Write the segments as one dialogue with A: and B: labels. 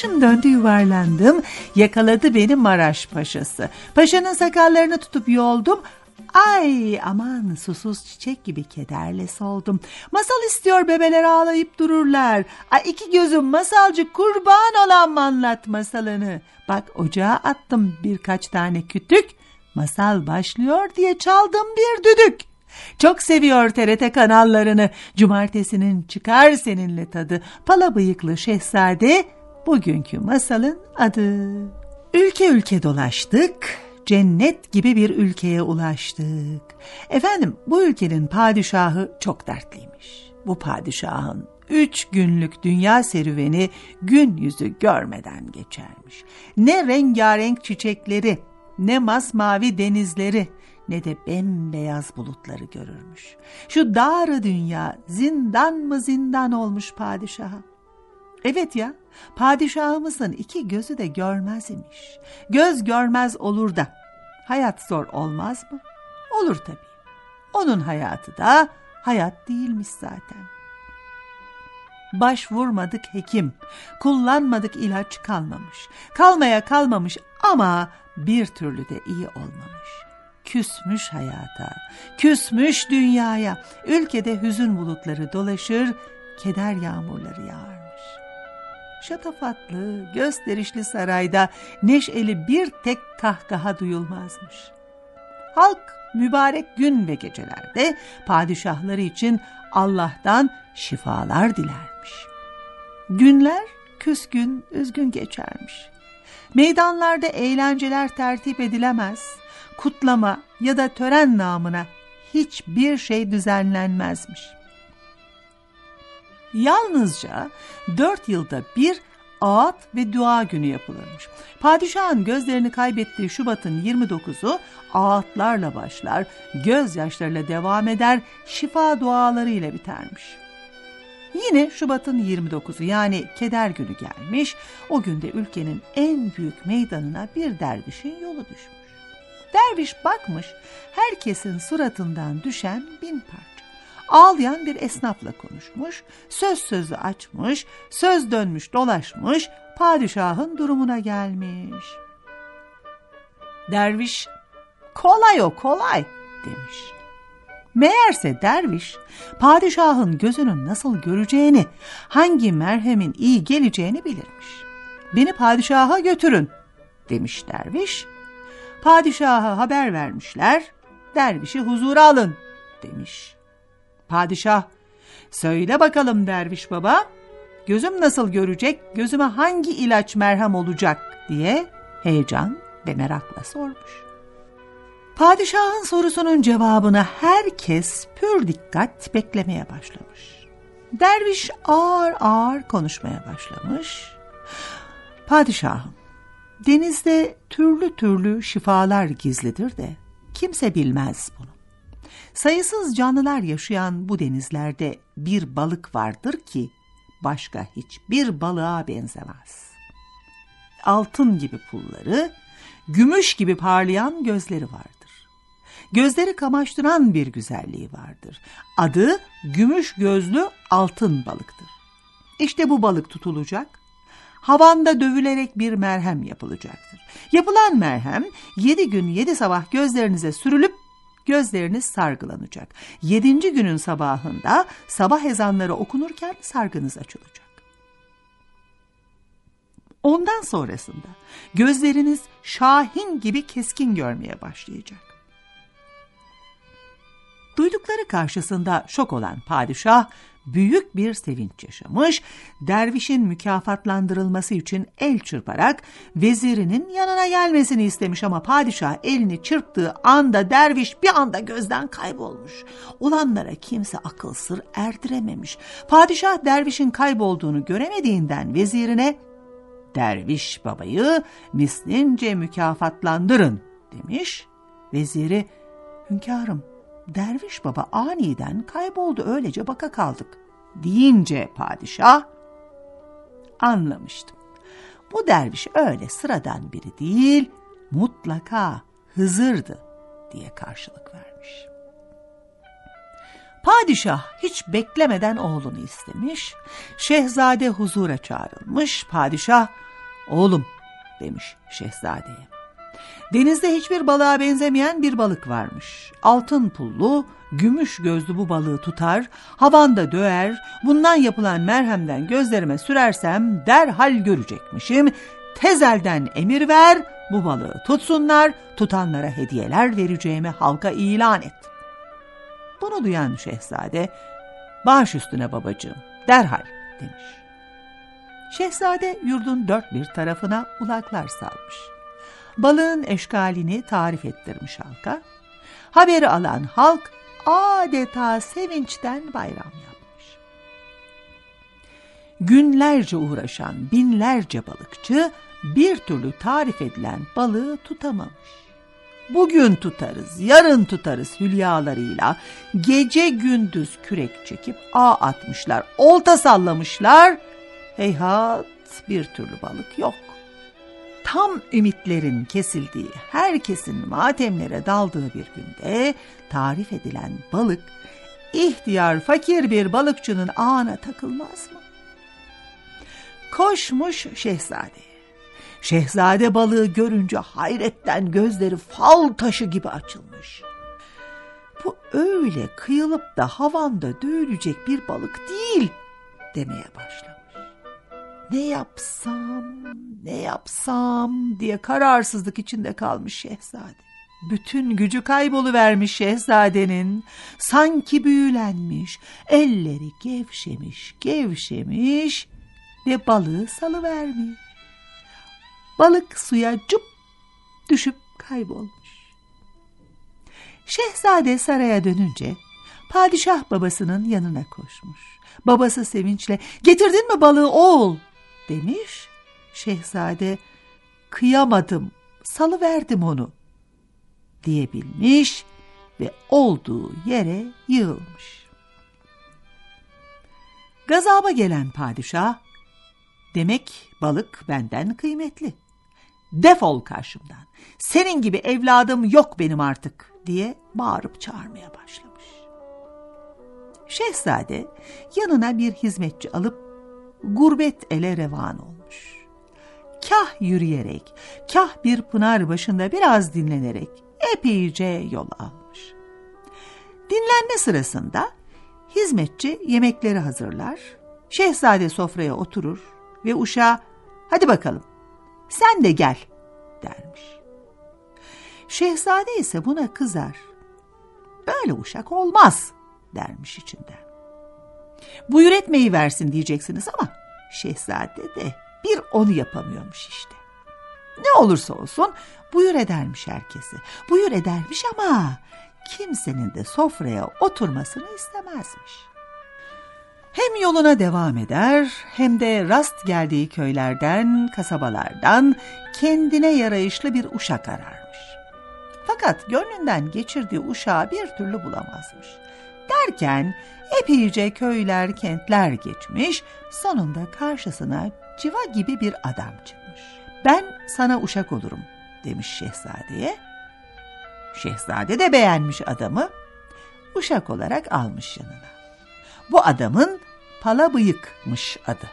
A: Başım döndü yuvarlandım. Yakaladı beni Maraş Paşası. Paşanın sakallarını tutup yoldum. Ay aman susuz çiçek gibi kederle soldum. Masal istiyor bebeler ağlayıp dururlar. Ay iki gözüm masalcı kurban olan anlat masalını. Bak ocağa attım birkaç tane kütük. Masal başlıyor diye çaldım bir düdük. Çok seviyor TRT kanallarını. Cumartesinin çıkar seninle tadı. Pala bıyıklı şehzade bugünkü masalın adı. Ülke ülke dolaştık, cennet gibi bir ülkeye ulaştık. Efendim bu ülkenin padişahı çok dertliymiş. Bu padişahın üç günlük dünya serüveni gün yüzü görmeden geçermiş. Ne rengarenk çiçekleri, ne masmavi denizleri, ne de bembeyaz bulutları görürmüş. Şu dar dünya zindan mı zindan olmuş padişaha. Evet ya, padişahımızın iki gözü de görmez imiş. Göz görmez olur da hayat zor olmaz mı? Olur tabii. Onun hayatı da hayat değilmiş zaten. Başvurmadık hekim, kullanmadık ilaç kalmamış. Kalmaya kalmamış ama bir türlü de iyi olmamış. Küsmüş hayata, küsmüş dünyaya, ülkede hüzün bulutları dolaşır, keder yağmurları yağarmış. Şatafatlı, gösterişli sarayda neşeli bir tek kahkaha duyulmazmış. Halk mübarek gün ve gecelerde padişahları için Allah'tan şifalar dilermiş. Günler küskün, üzgün geçermiş. Meydanlarda eğlenceler tertip edilemez, kutlama ya da tören namına hiçbir şey düzenlenmezmiş. Yalnızca dört yılda bir ağıt ve dua günü yapılırmış. Padişahın gözlerini kaybettiği Şubat'ın 29'u ağıtlarla başlar, gözyaşlarıyla devam eder, şifa duaları ile bitermiş. Yine Şubat'ın 29'u yani keder günü gelmiş, o günde ülkenin en büyük meydanına bir dervişin yolu düşmüş. Derviş bakmış, herkesin suratından düşen bin parça. Ağlayan bir esnafla konuşmuş, söz sözü açmış, söz dönmüş dolaşmış, padişahın durumuna gelmiş. Derviş, kolay o kolay demiş. Meğerse derviş, padişahın gözünün nasıl göreceğini, hangi merhemin iyi geleceğini bilirmiş. Beni padişaha götürün demiş derviş. Padişaha haber vermişler, dervişi huzura alın demiş. Padişah, söyle bakalım derviş baba, gözüm nasıl görecek, gözüme hangi ilaç merhem olacak diye heyecan ve merakla sormuş. Padişahın sorusunun cevabını herkes pür dikkat beklemeye başlamış. Derviş ağır ağır konuşmaya başlamış. Padişahım, denizde türlü türlü şifalar gizlidir de kimse bilmez bunu. Sayısız canlılar yaşayan bu denizlerde bir balık vardır ki başka hiçbir balığa benzemez. Altın gibi pulları, gümüş gibi parlayan gözleri vardır. Gözleri kamaştıran bir güzelliği vardır. Adı gümüş gözlü altın balıktır. İşte bu balık tutulacak, havanda dövülerek bir merhem yapılacaktır. Yapılan merhem yedi gün yedi sabah gözlerinize sürülüp gözleriniz sargılanacak. Yedinci günün sabahında sabah ezanları okunurken sargınız açılacak. Ondan sonrasında gözleriniz şahin gibi keskin görmeye başlayacak. Duydukları karşısında şok olan padişah büyük bir sevinç yaşamış, dervişin mükafatlandırılması için el çırparak vezirinin yanına gelmesini istemiş ama padişah elini çırptığı anda derviş bir anda gözden kaybolmuş. Olanlara kimse akıl sır erdirememiş. Padişah dervişin kaybolduğunu göremediğinden vezirine derviş babayı mislince mükafatlandırın demiş. Veziri hünkârım derviş baba aniden kayboldu öylece baka kaldık deyince padişah anlamıştım. Bu derviş öyle sıradan biri değil mutlaka Hızır'dı diye karşılık vermiş. Padişah hiç beklemeden oğlunu istemiş. Şehzade huzura çağrılmış. Padişah, oğlum demiş şehzadeye. Denizde hiçbir balığa benzemeyen bir balık varmış. Altın pullu, gümüş gözlü bu balığı tutar, havanda döver, bundan yapılan merhemden gözlerime sürersem derhal görecekmişim. Tezelden emir ver, bu balığı tutsunlar, tutanlara hediyeler vereceğimi halka ilan et. Bunu duyan şehzade, baş üstüne babacığım, derhal demiş. Şehzade yurdun dört bir tarafına ulaklar salmış. Balığın eşkalini tarif ettirmiş halka. Haberi alan halk adeta sevinçten bayram yapmış. Günlerce uğraşan binlerce balıkçı bir türlü tarif edilen balığı tutamamış bugün tutarız, yarın tutarız hülyalarıyla gece gündüz kürek çekip ağ atmışlar, olta sallamışlar. Heyhat bir türlü balık yok. Tam ümitlerin kesildiği, herkesin matemlere daldığı bir günde tarif edilen balık, ihtiyar fakir bir balıkçının ağına takılmaz mı? Koşmuş şehzade Şehzade balığı görünce hayretten gözleri fal taşı gibi açılmış. Bu öyle kıyılıp da havanda dövülecek bir balık değil demeye başlamış. Ne yapsam, ne yapsam diye kararsızlık içinde kalmış şehzade. Bütün gücü kayboluvermiş şehzadenin. Sanki büyülenmiş, elleri gevşemiş, gevşemiş ve balığı salıvermiş. Balık suya cüp düşüp kaybolmuş. Şehzade saraya dönünce padişah babasının yanına koşmuş. Babası sevinçle getirdin mi balığı oğul demiş. Şehzade kıyamadım salıverdim onu diyebilmiş ve olduğu yere yığılmış. Gazaba gelen padişah demek balık benden kıymetli defol karşımdan. Senin gibi evladım yok benim artık diye bağırıp çağırmaya başlamış. Şehzade yanına bir hizmetçi alıp gurbet ele revan olmuş. Kah yürüyerek, kah bir pınar başında biraz dinlenerek epeyce yol almış. Dinlenme sırasında hizmetçi yemekleri hazırlar, şehzade sofraya oturur ve uşağa hadi bakalım sen de gel dermiş. Şehzade ise buna kızar. Böyle uşak olmaz dermiş içinden. Buyur etmeyi versin diyeceksiniz ama şehzade de bir onu yapamıyormuş işte. Ne olursa olsun buyur edermiş herkesi. Buyur edermiş ama kimsenin de sofraya oturmasını istemezmiş. Hem yoluna devam eder hem de rast geldiği köylerden, kasabalardan kendine yarayışlı bir uşak ararmış. Fakat gönlünden geçirdiği uşağı bir türlü bulamazmış. Derken epeyce köyler, kentler geçmiş, sonunda karşısına civa gibi bir adam çıkmış. Ben sana uşak olurum demiş şehzadeye. Şehzade de beğenmiş adamı, uşak olarak almış yanına. Bu adamın Palabıyık'mış adı.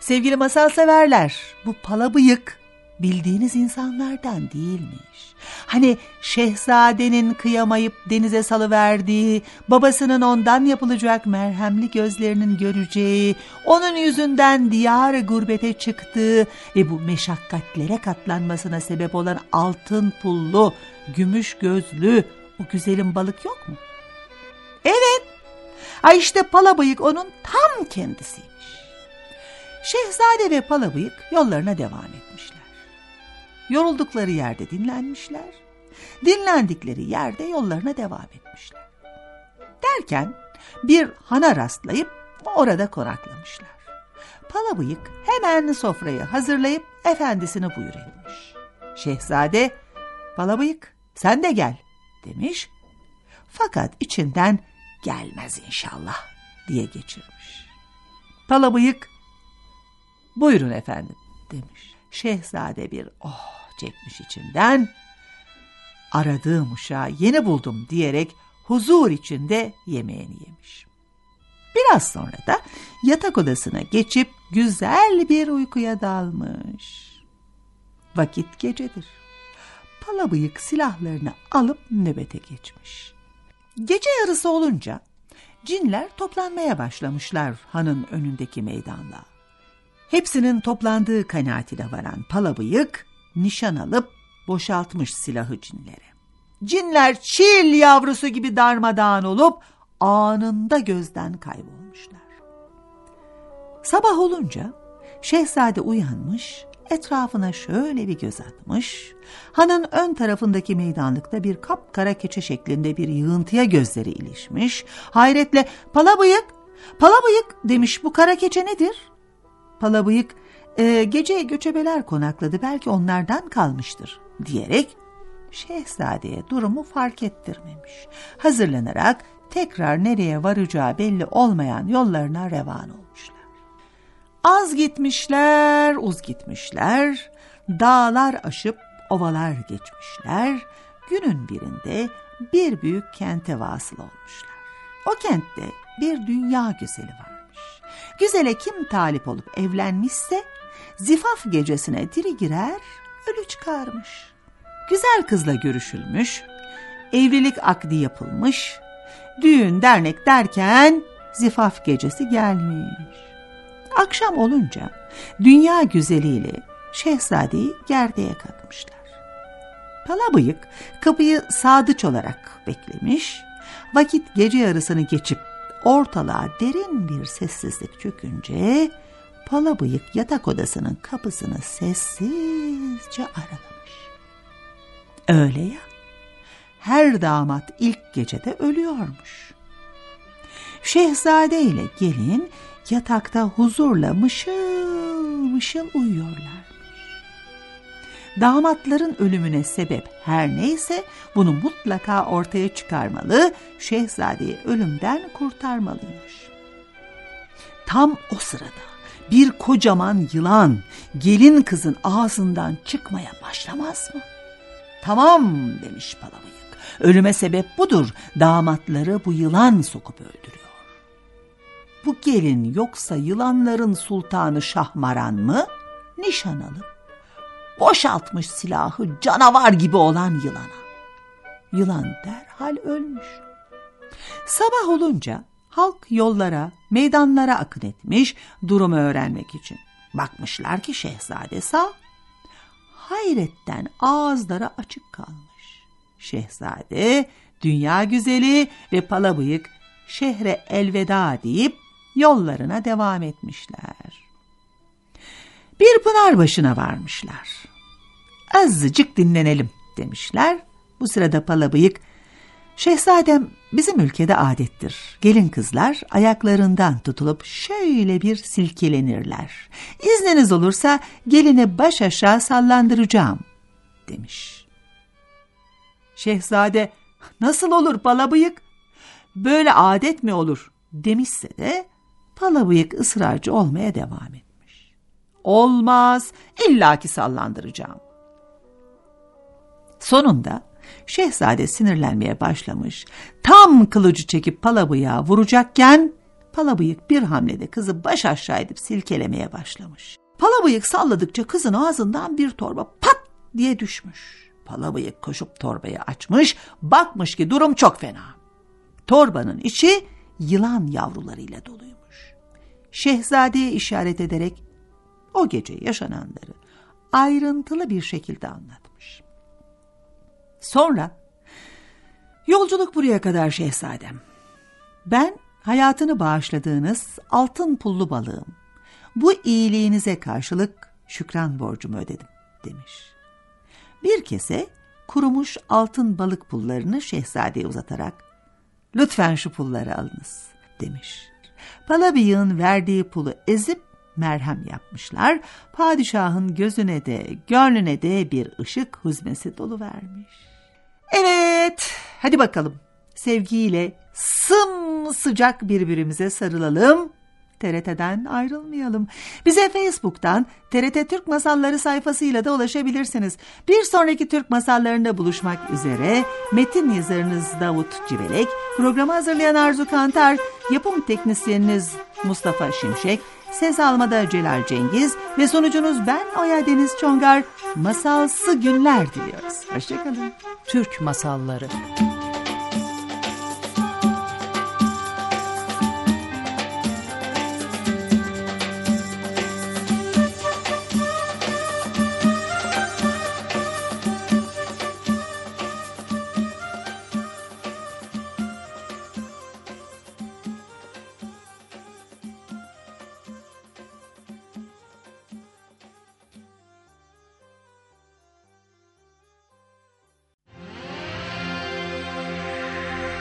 A: Sevgili masal severler, bu Palabıyık bildiğiniz insanlardan değilmiş. Hani şehzadenin kıyamayıp denize salıverdiği, babasının ondan yapılacak merhemli gözlerinin göreceği, onun yüzünden diyar gurbete çıktığı ve bu meşakkatlere katlanmasına sebep olan altın pullu, gümüş gözlü o güzelim balık yok mu? Evet, Ay işte Palabıyık onun tam kendisiymiş. Şehzade ve Palabıyık yollarına devam etmişler. Yoruldukları yerde dinlenmişler. Dinlendikleri yerde yollarına devam etmişler. Derken bir hana rastlayıp orada konaklamışlar. Palabıyık hemen sofrayı hazırlayıp efendisini buyur etmiş. Şehzade, Palabıyık sen de gel demiş. Fakat içinden gelmez inşallah diye geçirmiş. Palabıyık, buyurun efendim demiş. Şehzade bir oh çekmiş içinden. Aradığım uşağı yeni buldum diyerek huzur içinde yemeğini yemiş. Biraz sonra da yatak odasına geçip güzel bir uykuya dalmış. Vakit gecedir. Palabıyık silahlarını alıp nöbete geçmiş. Gece yarısı olunca cinler toplanmaya başlamışlar hanın önündeki meydanda. Hepsinin toplandığı kanaatine varan Palabıyık nişan alıp boşaltmış silahı cinlere. Cinler çil yavrusu gibi darmadağın olup anında gözden kaybolmuşlar. Sabah olunca şehzade uyanmış, etrafına şöyle bir göz atmış. Hanın ön tarafındaki meydanlıkta bir kapkara keçe şeklinde bir yığıntıya gözleri ilişmiş. Hayretle palabıyık, palabıyık demiş bu kara keçe nedir? Palabıyık, e, gece göçebeler konakladı belki onlardan kalmıştır diyerek şehzadeye durumu fark ettirmemiş. Hazırlanarak tekrar nereye varacağı belli olmayan yollarına revan olmuşlar. Az gitmişler, uz gitmişler, dağlar aşıp ovalar geçmişler, günün birinde bir büyük kente vasıl olmuşlar. O kentte bir dünya güzeli varmış. Güzele kim talip olup evlenmişse zifaf gecesine diri girer, ölü çıkarmış. Güzel kızla görüşülmüş, evlilik akdi yapılmış, düğün dernek derken zifaf gecesi gelmiş. Akşam olunca dünya güzeliyle şehzadeyi gerdeğe katmışlar. Palabıyık kapıyı sadıç olarak beklemiş, vakit gece yarısını geçip ortalığa derin bir sessizlik çökünce Palabıyık yatak odasının kapısını sessizce aralamış. Öyle ya, her damat ilk gecede ölüyormuş. Şehzade ile gelin yatakta huzurla mışıl mışıl uyuyorlarmış. Damatların ölümüne sebep her neyse bunu mutlaka ortaya çıkarmalı, şehzadeyi ölümden kurtarmalıymış. Tam o sırada bir kocaman yılan gelin kızın ağzından çıkmaya başlamaz mı? Tamam demiş Palavıyık. Ölüme sebep budur. Damatları bu yılan sokup öldürüyor. Bu gelin yoksa yılanların sultanı Şahmaran mı? Nişan alıp boşaltmış silahı canavar gibi olan yılana. Yılan derhal ölmüş. Sabah olunca halk yollara, meydanlara akın etmiş durumu öğrenmek için. Bakmışlar ki şehzade sağ. Hayretten ağızları açık kalmış. Şehzade, dünya güzeli ve palabıyık şehre elveda deyip yollarına devam etmişler. Bir pınar başına varmışlar. Azıcık dinlenelim demişler. Bu sırada palabıyık, Şehzadem bizim ülkede adettir. Gelin kızlar ayaklarından tutulup şöyle bir silkelenirler. İzniniz olursa gelini baş aşağı sallandıracağım demiş. Şehzade nasıl olur palabıyık? Böyle adet mi olur demişse de palabıyık ısrarcı olmaya devam etmiş. Olmaz illaki sallandıracağım. Sonunda Şehzade sinirlenmeye başlamış. Tam kılıcı çekip palabıya vuracakken palabıyık bir hamlede kızı baş aşağı edip silkelemeye başlamış. Palabıyık salladıkça kızın ağzından bir torba pat diye düşmüş. Palabıyık koşup torbayı açmış, bakmış ki durum çok fena. Torbanın içi yılan yavrularıyla doluymuş. Şehzadeye işaret ederek o gece yaşananları ayrıntılı bir şekilde anlatmış. Sonra yolculuk buraya kadar şehzadem. Ben hayatını bağışladığınız altın pullu balığım. Bu iyiliğinize karşılık şükran borcumu ödedim demiş. Bir kese kurumuş altın balık pullarını şehzadeye uzatarak lütfen şu pulları alınız demiş. Palabıyığın verdiği pulu ezip merhem yapmışlar. Padişahın gözüne de gönlüne de bir ışık huzmesi dolu vermiş. Evet, hadi bakalım. Sevgiyle sımsıcak birbirimize sarılalım. TRT'den ayrılmayalım. Bize Facebook'tan TRT Türk Masalları sayfasıyla da ulaşabilirsiniz. Bir sonraki Türk masallarında buluşmak üzere metin yazarınız Davut Civelek, programı hazırlayan Arzu Kantar, yapım teknisyeniniz Mustafa Şimşek, ses almada Celal Cengiz ve sonucunuz ben Oya Deniz Çongar. Masalsı günler diliyoruz. Hoşçakalın.
B: Türk Masalları